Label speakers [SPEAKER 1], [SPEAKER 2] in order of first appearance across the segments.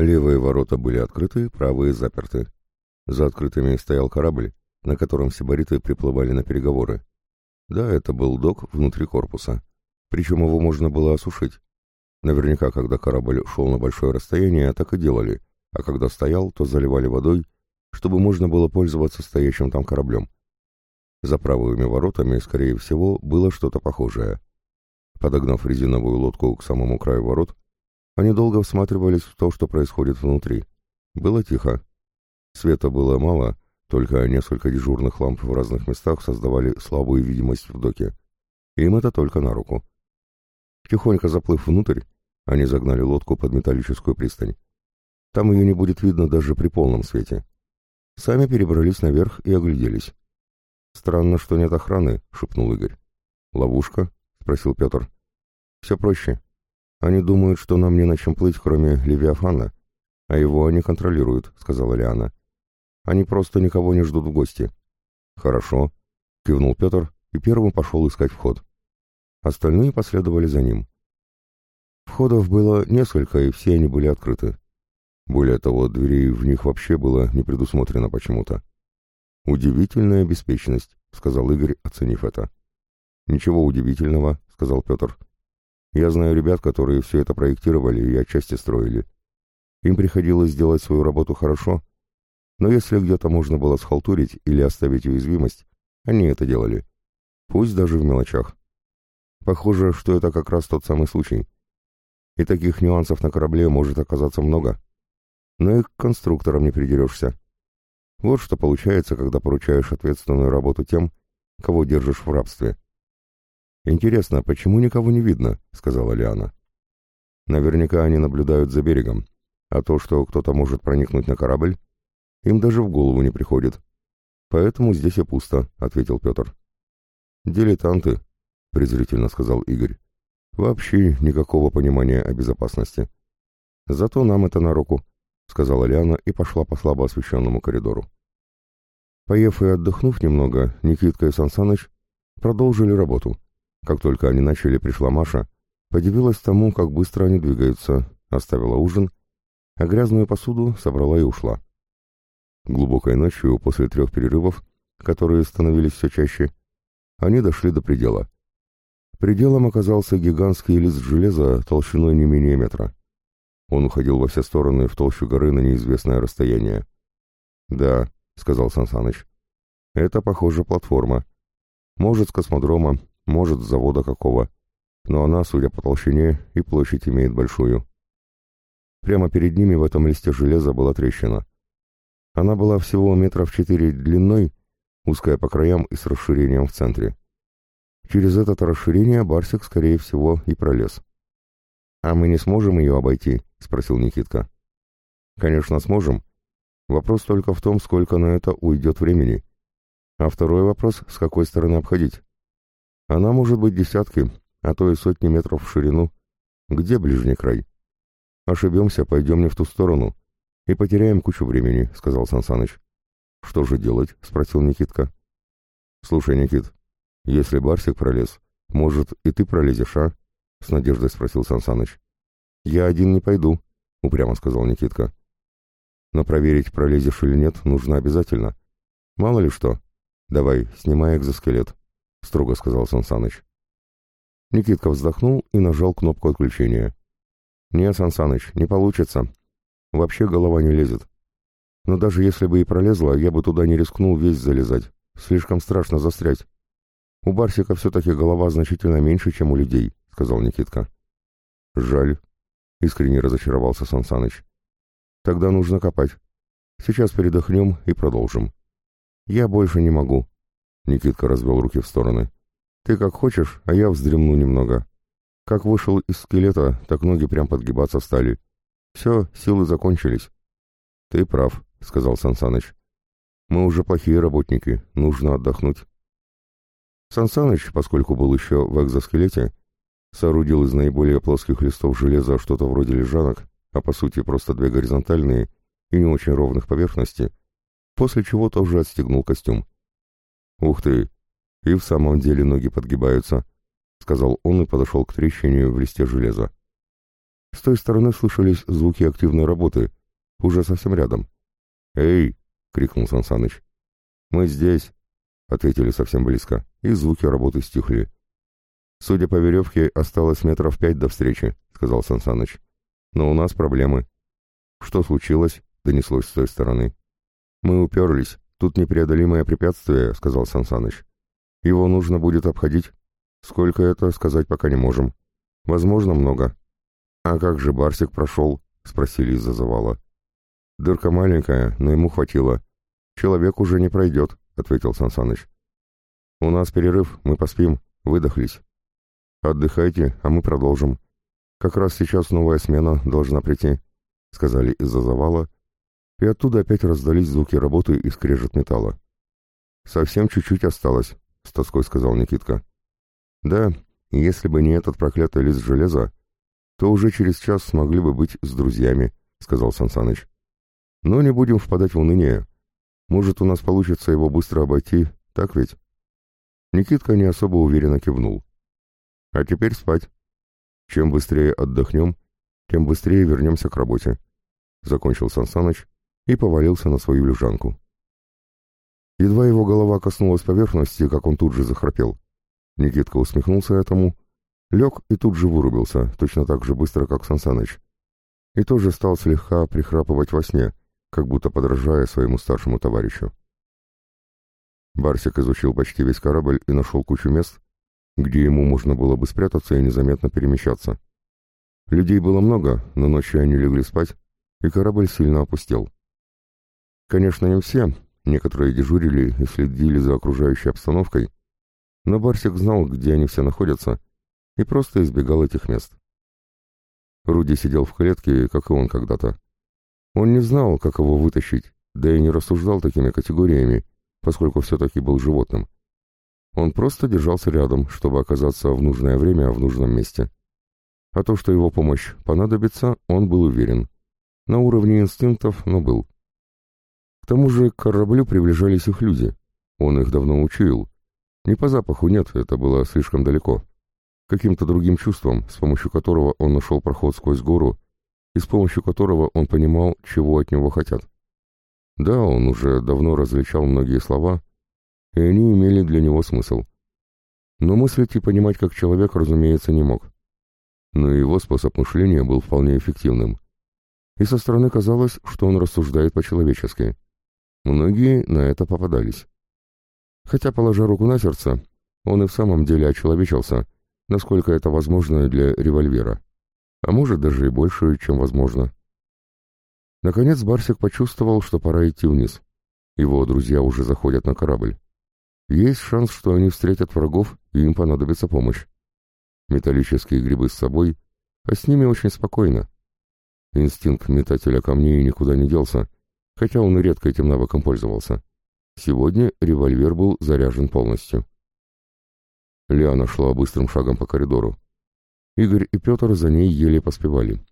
[SPEAKER 1] Левые ворота были открыты, правые заперты. За открытыми стоял корабль, на котором сибариты приплывали на переговоры. Да, это был док внутри корпуса. Причем его можно было осушить. Наверняка, когда корабль шел на большое расстояние, так и делали, а когда стоял, то заливали водой, чтобы можно было пользоваться стоящим там кораблем. За правыми воротами, скорее всего, было что-то похожее. Подогнав резиновую лодку к самому краю ворот, они долго всматривались в то, что происходит внутри. Было тихо. Света было мало, только несколько дежурных ламп в разных местах создавали слабую видимость в доке. Им это только на руку. Тихонько заплыв внутрь, они загнали лодку под металлическую пристань. Там ее не будет видно даже при полном свете. Сами перебрались наверх и огляделись. «Странно, что нет охраны», — шепнул Игорь. «Ловушка?» — спросил Петр. «Все проще. Они думают, что нам не на чем плыть, кроме Левиафана, а его они контролируют», — сказала Лиана. «Они просто никого не ждут в гости». «Хорошо», — кивнул Петр и первым пошел искать вход. Остальные последовали за ним. Входов было несколько, и все они были открыты. Более того, дверей в них вообще было не предусмотрено почему-то. «Удивительная беспечность», — сказал Игорь, оценив это. «Ничего удивительного», — сказал Петр. «Я знаю ребят, которые все это проектировали и отчасти строили. Им приходилось сделать свою работу хорошо, но если где-то можно было схалтурить или оставить уязвимость, они это делали. Пусть даже в мелочах. Похоже, что это как раз тот самый случай. И таких нюансов на корабле может оказаться много. Но и к конструкторам не придерешься. Вот что получается, когда поручаешь ответственную работу тем, кого держишь в рабстве. «Интересно, почему никого не видно?» — сказала Лиана. «Наверняка они наблюдают за берегом, а то, что кто-то может проникнуть на корабль, им даже в голову не приходит. Поэтому здесь и пусто», — ответил Петр. «Дилетанты», — презрительно сказал Игорь. «Вообще никакого понимания о безопасности. Зато нам это на руку», — сказала Лиана и пошла по слабо освещенному коридору. Поев и отдохнув немного, Никитка и Сансаныч продолжили работу. Как только они начали, пришла Маша, подивилась тому, как быстро они двигаются, оставила ужин, а грязную посуду собрала и ушла. Глубокой ночью, после трех перерывов, которые становились все чаще, они дошли до предела. Пределом оказался гигантский лист железа толщиной не менее метра. Он уходил во все стороны в толщу горы на неизвестное расстояние. «Да», — сказал Сансаныч, — «это, похоже, платформа. Может, с космодрома, может, завода какого. Но она, судя по толщине, и площадь имеет большую». Прямо перед ними в этом листе железа была трещина. Она была всего метров четыре длиной, узкая по краям и с расширением в центре. Через это расширение Барсик, скорее всего, и пролез. «А мы не сможем ее обойти?» — спросил Никитка. «Конечно, сможем. Вопрос только в том, сколько на это уйдет времени. А второй вопрос — с какой стороны обходить? Она может быть десятки, а то и сотни метров в ширину. Где ближний край? Ошибемся, пойдем не в ту сторону. И потеряем кучу времени», — сказал Сансаныч. «Что же делать?» — спросил Никитка. «Слушай, Никит, «Если Барсик пролез, может, и ты пролезешь, а?» — с надеждой спросил Сансаныч. «Я один не пойду», — упрямо сказал Никитка. «Но проверить, пролезешь или нет, нужно обязательно. Мало ли что. Давай, снимай экзоскелет», — строго сказал Сансаныч. Никитка вздохнул и нажал кнопку отключения. «Не, Сансаныч, не получится. Вообще голова не лезет. Но даже если бы и пролезла, я бы туда не рискнул весь залезать. Слишком страшно застрять. «У Барсика все-таки голова значительно меньше, чем у людей», — сказал Никитка. «Жаль», — искренне разочаровался Сансаныч. «Тогда нужно копать. Сейчас передохнем и продолжим». «Я больше не могу», — Никитка развел руки в стороны. «Ты как хочешь, а я вздремну немного. Как вышел из скелета, так ноги прям подгибаться стали. Все, силы закончились». «Ты прав», — сказал Сансаныч. «Мы уже плохие работники, нужно отдохнуть». Сансаныч, поскольку был еще в экзоскелете, соорудил из наиболее плоских листов железа что-то вроде лежанок, а по сути просто две горизонтальные и не очень ровных поверхности, после чего тоже отстегнул костюм. «Ух ты! И в самом деле ноги подгибаются», — сказал он и подошел к трещине в листе железа. С той стороны слышались звуки активной работы, уже совсем рядом. «Эй!» — крикнул Сансаныч. «Мы здесь!» — ответили совсем близко, и звуки работы стихли. «Судя по веревке, осталось метров пять до встречи», — сказал Сансаныч. «Но у нас проблемы». «Что случилось?» — донеслось с той стороны. «Мы уперлись. Тут непреодолимое препятствие», — сказал Сансаныч. «Его нужно будет обходить. Сколько это, сказать пока не можем. Возможно, много». «А как же Барсик прошел?» — спросили из-за завала. «Дырка маленькая, но ему хватило. Человек уже не пройдет», — ответил Сансаныч. «У нас перерыв, мы поспим, выдохлись». «Отдыхайте, а мы продолжим. Как раз сейчас новая смена должна прийти», — сказали из-за завала, и оттуда опять раздались звуки работы и скрежет металла. «Совсем чуть-чуть осталось», — с тоской сказал Никитка. «Да, если бы не этот проклятый лист железа, то уже через час смогли бы быть с друзьями», — сказал Сансаныч. «Но не будем впадать в уныние. Может, у нас получится его быстро обойти, так ведь?» Никитка не особо уверенно кивнул. А теперь спать. Чем быстрее отдохнем, тем быстрее вернемся к работе. Закончил Сансаныч и повалился на свою лежанку. Едва его голова коснулась поверхности, как он тут же захрапел. Никитка усмехнулся этому, лег и тут же вырубился, точно так же быстро, как Сансаныч. И тоже стал слегка прихрапывать во сне, как будто подражая своему старшему товарищу. Барсик изучил почти весь корабль и нашел кучу мест, где ему можно было бы спрятаться и незаметно перемещаться. Людей было много, но ночью они легли спать, и корабль сильно опустел. Конечно, не все, некоторые дежурили и следили за окружающей обстановкой, но Барсик знал, где они все находятся, и просто избегал этих мест. Руди сидел в клетке, как и он когда-то. Он не знал, как его вытащить, да и не рассуждал такими категориями, поскольку все-таки был животным. Он просто держался рядом, чтобы оказаться в нужное время в нужном месте. А то, что его помощь понадобится, он был уверен. На уровне инстинктов, но был. Тому же к кораблю приближались их люди. Он их давно учуял. Не по запаху нет, это было слишком далеко. Каким-то другим чувством, с помощью которого он нашел проход сквозь гору, и с помощью которого он понимал, чего от него хотят. Да, он уже давно различал многие слова, и они имели для него смысл. Но мыслить и понимать как человек, разумеется, не мог. Но его способ мышления был вполне эффективным. И со стороны казалось, что он рассуждает по-человечески. Многие на это попадались. Хотя, положа руку на сердце, он и в самом деле очеловечился, насколько это возможно для револьвера. А может, даже и больше, чем возможно. Наконец Барсик почувствовал, что пора идти вниз. Его друзья уже заходят на корабль. Есть шанс, что они встретят врагов, и им понадобится помощь. Металлические грибы с собой, а с ними очень спокойно. Инстинкт метателя камней никуда не делся, хотя он редко этим навыком пользовался. Сегодня револьвер был заряжен полностью. Лиана шла быстрым шагом по коридору. Игорь и Петр за ней еле поспевали.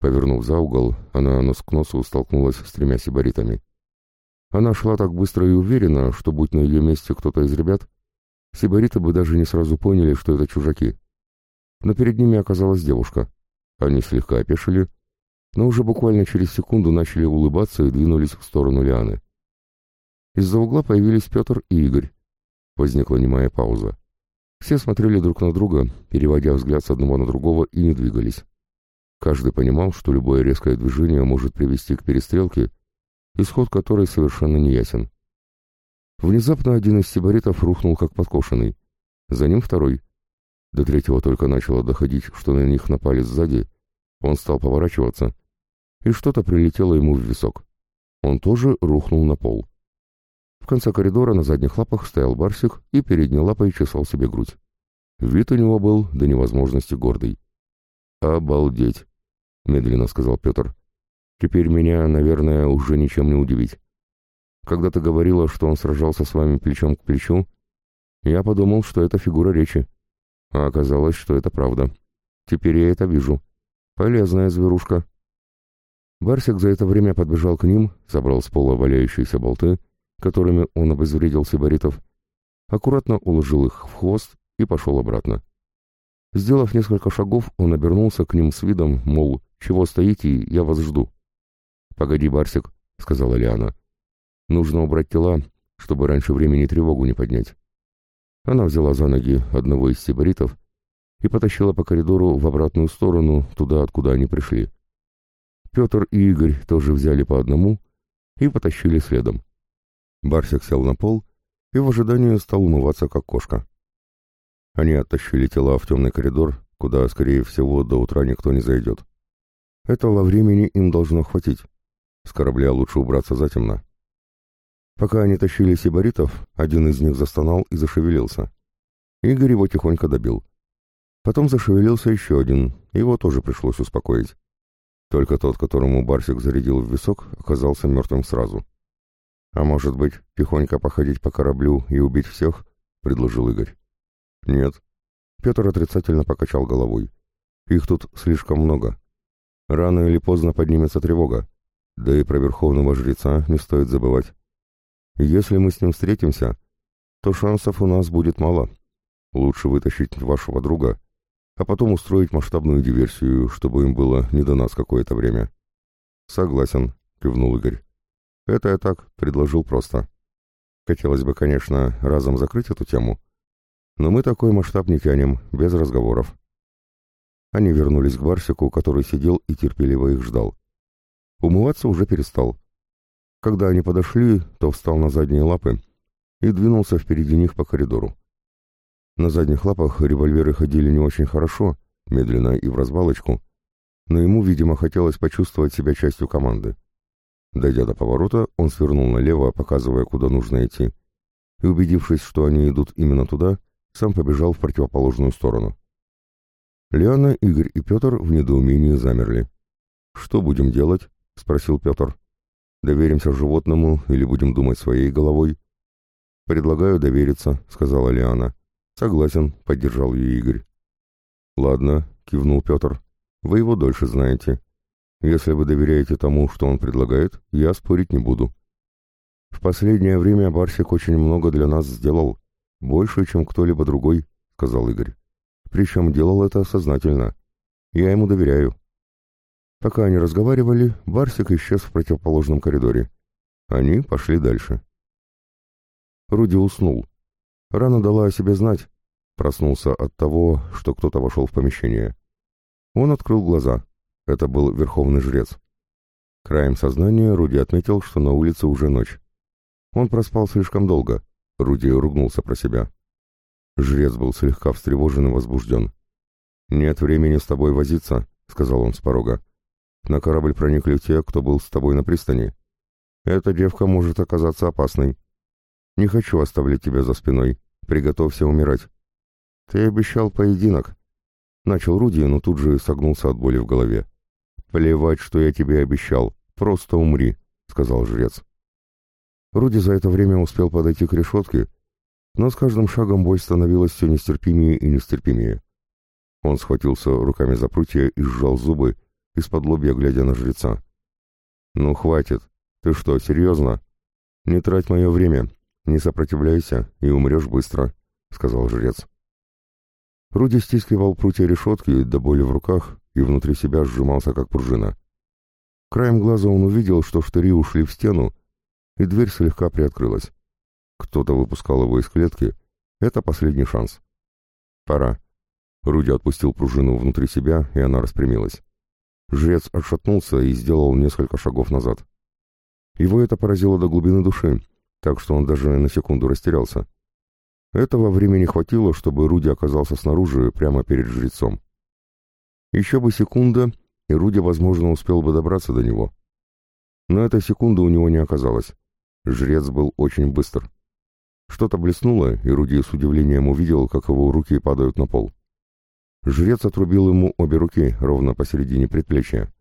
[SPEAKER 1] Повернув за угол, она нос к носу столкнулась с тремя сибаритами. Она шла так быстро и уверенно, что, будь на ее месте кто-то из ребят, сибариты бы даже не сразу поняли, что это чужаки. Но перед ними оказалась девушка. Они слегка опешили, но уже буквально через секунду начали улыбаться и двинулись в сторону Лианы. Из-за угла появились Петр и Игорь. Возникла немая пауза. Все смотрели друг на друга, переводя взгляд с одного на другого, и не двигались. Каждый понимал, что любое резкое движение может привести к перестрелке, исход которой совершенно не ясен. Внезапно один из сибаритов рухнул как подкошенный. За ним второй. До третьего только начало доходить, что на них напали сзади. Он стал поворачиваться, и что-то прилетело ему в висок. Он тоже рухнул на пол. В конце коридора на задних лапах стоял Барсик и передней лапой чесал себе грудь. Вид у него был до невозможности гордый. «Обалдеть!» — медленно сказал Петр. Теперь меня, наверное, уже ничем не удивить. Когда ты говорила, что он сражался с вами плечом к плечу, я подумал, что это фигура речи. А оказалось, что это правда. Теперь я это вижу. Полезная зверушка. Барсик за это время подбежал к ним, забрал с пола валяющиеся болты, которыми он обезвредил сибаритов, аккуратно уложил их в хвост и пошел обратно. Сделав несколько шагов, он обернулся к ним с видом, мол, «Чего стоите, я вас жду». «Погоди, Барсик», — сказала Лиана. «Нужно убрать тела, чтобы раньше времени тревогу не поднять». Она взяла за ноги одного из сибаритов и потащила по коридору в обратную сторону, туда, откуда они пришли. Петр и Игорь тоже взяли по одному и потащили следом. Барсик сел на пол и в ожидании стал умываться, как кошка. Они оттащили тела в темный коридор, куда, скорее всего, до утра никто не зайдет. Этого времени им должно хватить. С корабля лучше убраться затемно. Пока они тащили сибаритов, один из них застонал и зашевелился. Игорь его тихонько добил. Потом зашевелился еще один, его тоже пришлось успокоить. Только тот, которому Барсик зарядил в висок, оказался мертвым сразу. «А может быть, тихонько походить по кораблю и убить всех?» — предложил Игорь. «Нет». Петр отрицательно покачал головой. «Их тут слишком много. Рано или поздно поднимется тревога. Да и про верховного жреца не стоит забывать. Если мы с ним встретимся, то шансов у нас будет мало. Лучше вытащить вашего друга, а потом устроить масштабную диверсию, чтобы им было не до нас какое-то время. Согласен, кивнул Игорь. Это я так предложил просто. Хотелось бы, конечно, разом закрыть эту тему, но мы такой масштаб не тянем, без разговоров. Они вернулись к Барсику, который сидел и терпеливо их ждал. Умываться уже перестал. Когда они подошли, то встал на задние лапы и двинулся впереди них по коридору. На задних лапах револьверы ходили не очень хорошо, медленно и в развалочку, но ему, видимо, хотелось почувствовать себя частью команды. Дойдя до поворота, он свернул налево, показывая, куда нужно идти, и, убедившись, что они идут именно туда, сам побежал в противоположную сторону. Лиана, Игорь и Петр в недоумении замерли. «Что будем делать?» — спросил Петр. «Доверимся животному или будем думать своей головой?» «Предлагаю довериться», — сказала Лиана. «Согласен», — поддержал ее Игорь. «Ладно», — кивнул Петр. «Вы его дольше знаете. Если вы доверяете тому, что он предлагает, я спорить не буду». «В последнее время Барсик очень много для нас сделал. Больше, чем кто-либо другой», — сказал Игорь. «Причем делал это сознательно. Я ему доверяю». Пока они разговаривали, Барсик исчез в противоположном коридоре. Они пошли дальше. Руди уснул. Рана дала о себе знать. Проснулся от того, что кто-то вошел в помещение. Он открыл глаза. Это был верховный жрец. Краем сознания Руди отметил, что на улице уже ночь. Он проспал слишком долго. Руди ругнулся про себя. Жрец был слегка встревожен и возбужден. «Нет времени с тобой возиться», — сказал он с порога. «На корабль проникли те, кто был с тобой на пристани. Эта девка может оказаться опасной. Не хочу оставлять тебя за спиной. Приготовься умирать. Ты обещал поединок. Начал Руди, но тут же согнулся от боли в голове. Плевать, что я тебе обещал. Просто умри, сказал жрец. Руди за это время успел подойти к решетке, но с каждым шагом боль становилась все нестерпимее и нестерпимее. Он схватился руками за прутья и сжал зубы, из-под лобья глядя на жреца. «Ну, хватит. Ты что, серьезно? Не трать мое время. «Не сопротивляйся, и умрешь быстро», — сказал жрец. Руди стискивал прутья решетки до боли в руках и внутри себя сжимался, как пружина. Краем глаза он увидел, что штыри ушли в стену, и дверь слегка приоткрылась. Кто-то выпускал его из клетки. Это последний шанс. «Пора». Руди отпустил пружину внутри себя, и она распрямилась. Жрец отшатнулся и сделал несколько шагов назад. Его это поразило до глубины души, так что он даже на секунду растерялся. Этого времени хватило, чтобы Руди оказался снаружи, прямо перед жрецом. Еще бы секунда, и Руди, возможно, успел бы добраться до него. Но этой секунды у него не оказалось. Жрец был очень быстр. Что-то блеснуло, и Руди с удивлением увидел, как его руки падают на пол. Жрец отрубил ему обе руки ровно посередине предплечья.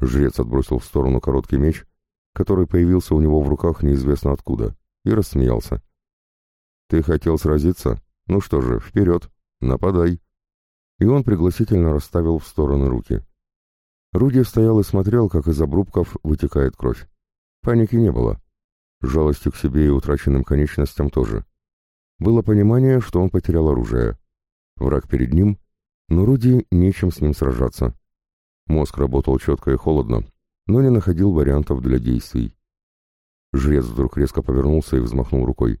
[SPEAKER 1] Жрец отбросил в сторону короткий меч который появился у него в руках неизвестно откуда, и рассмеялся. «Ты хотел сразиться? Ну что же, вперед, нападай!» И он пригласительно расставил в стороны руки. Руди стоял и смотрел, как из обрубков вытекает кровь. Паники не было. Жалости к себе и утраченным конечностям тоже. Было понимание, что он потерял оружие. Враг перед ним, Но Руди нечем с ним сражаться. Мозг работал четко и холодно, но не находил вариантов для действий. Жрец вдруг резко повернулся и взмахнул рукой.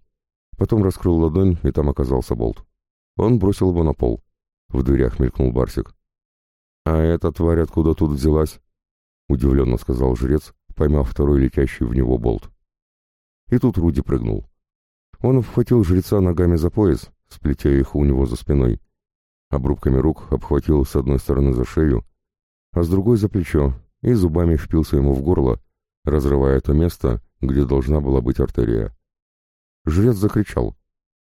[SPEAKER 1] Потом раскрыл ладонь, и там оказался болт. Он бросил его на пол. В дверях мелькнул Барсик. «А эта тварь откуда тут взялась?» — удивленно сказал жрец, поймав второй летящий в него болт. И тут Руди прыгнул. Он вхватил жреца ногами за пояс, сплетя их у него за спиной. Обрубками рук обхватил с одной стороны за шею, а с другой за плечо, и зубами впился ему в горло, разрывая то место, где должна была быть артерия. Жрец закричал.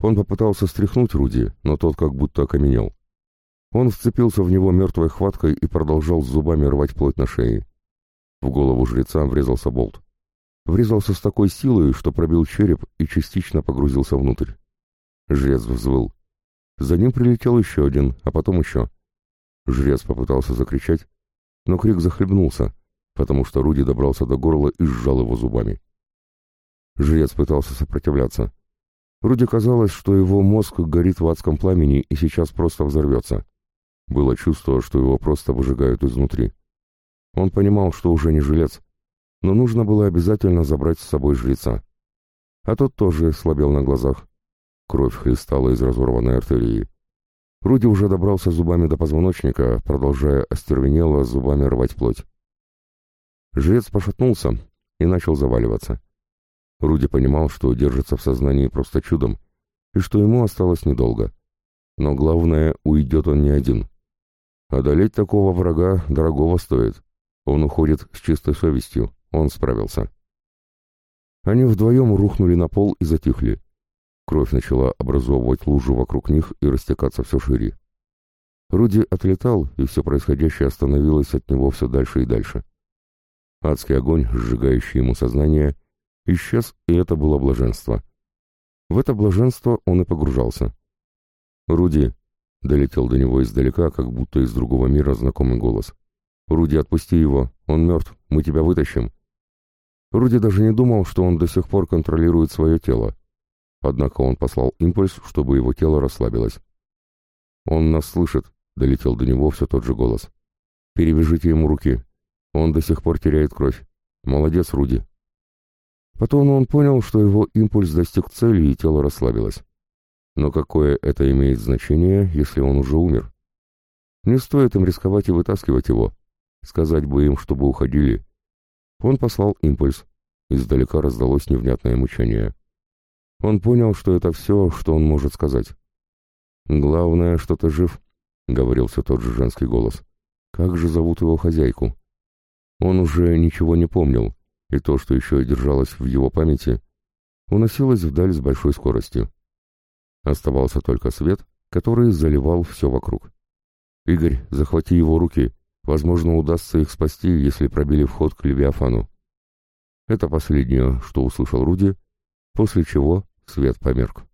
[SPEAKER 1] Он попытался стряхнуть Руди, но тот как будто окаменел. Он вцепился в него мертвой хваткой и продолжал зубами рвать плоть на шее. В голову жреца врезался болт. Врезался с такой силой, что пробил череп и частично погрузился внутрь. Жрец взвыл. За ним прилетел еще один, а потом еще. Жрец попытался закричать, но крик захлебнулся, потому что Руди добрался до горла и сжал его зубами. Жрец пытался сопротивляться. Руди казалось, что его мозг горит в адском пламени и сейчас просто взорвется. Было чувство, что его просто выжигают изнутри. Он понимал, что уже не жилец, но нужно было обязательно забрать с собой жреца. А тот тоже слабел на глазах. Кровь хлестала из разорванной артерии. Руди уже добрался зубами до позвоночника, продолжая остервенело зубами рвать плоть. Жрец пошатнулся и начал заваливаться. Руди понимал, что держится в сознании просто чудом, и что ему осталось недолго. Но главное, уйдет он не один. Одолеть такого врага дорогого стоит. Он уходит с чистой совестью, он справился. Они вдвоем рухнули на пол и затихли. Кровь начала образовывать лужу вокруг них и растекаться все шире. Руди отлетал, и все происходящее становилось от него все дальше и дальше. Адский огонь, сжигающий ему сознание, исчез, и это было блаженство. В это блаженство он и погружался. «Руди!» — долетел до него издалека, как будто из другого мира знакомый голос. «Руди, отпусти его! Он мертв! Мы тебя вытащим!» Руди даже не думал, что он до сих пор контролирует свое тело. Однако он послал импульс, чтобы его тело расслабилось. «Он нас слышит», — долетел до него все тот же голос. «Перевяжите ему руки. Он до сих пор теряет кровь. Молодец, Руди». Потом он понял, что его импульс достиг цели и тело расслабилось. Но какое это имеет значение, если он уже умер? Не стоит им рисковать и вытаскивать его. Сказать бы им, чтобы уходили. Он послал импульс. Издалека раздалось невнятное мучение. Он понял, что это все, что он может сказать. «Главное, что ты жив», — говорил все тот же женский голос. «Как же зовут его хозяйку?» Он уже ничего не помнил, и то, что еще держалось в его памяти, уносилось вдаль с большой скоростью. Оставался только свет, который заливал все вокруг. «Игорь, захвати его руки. Возможно, удастся их спасти, если пробили вход к Левиафану». Это последнее, что услышал Руди, после чего свет померк.